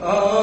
Oh.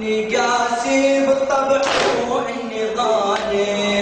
إني قاسي بالطبع وإني ظالم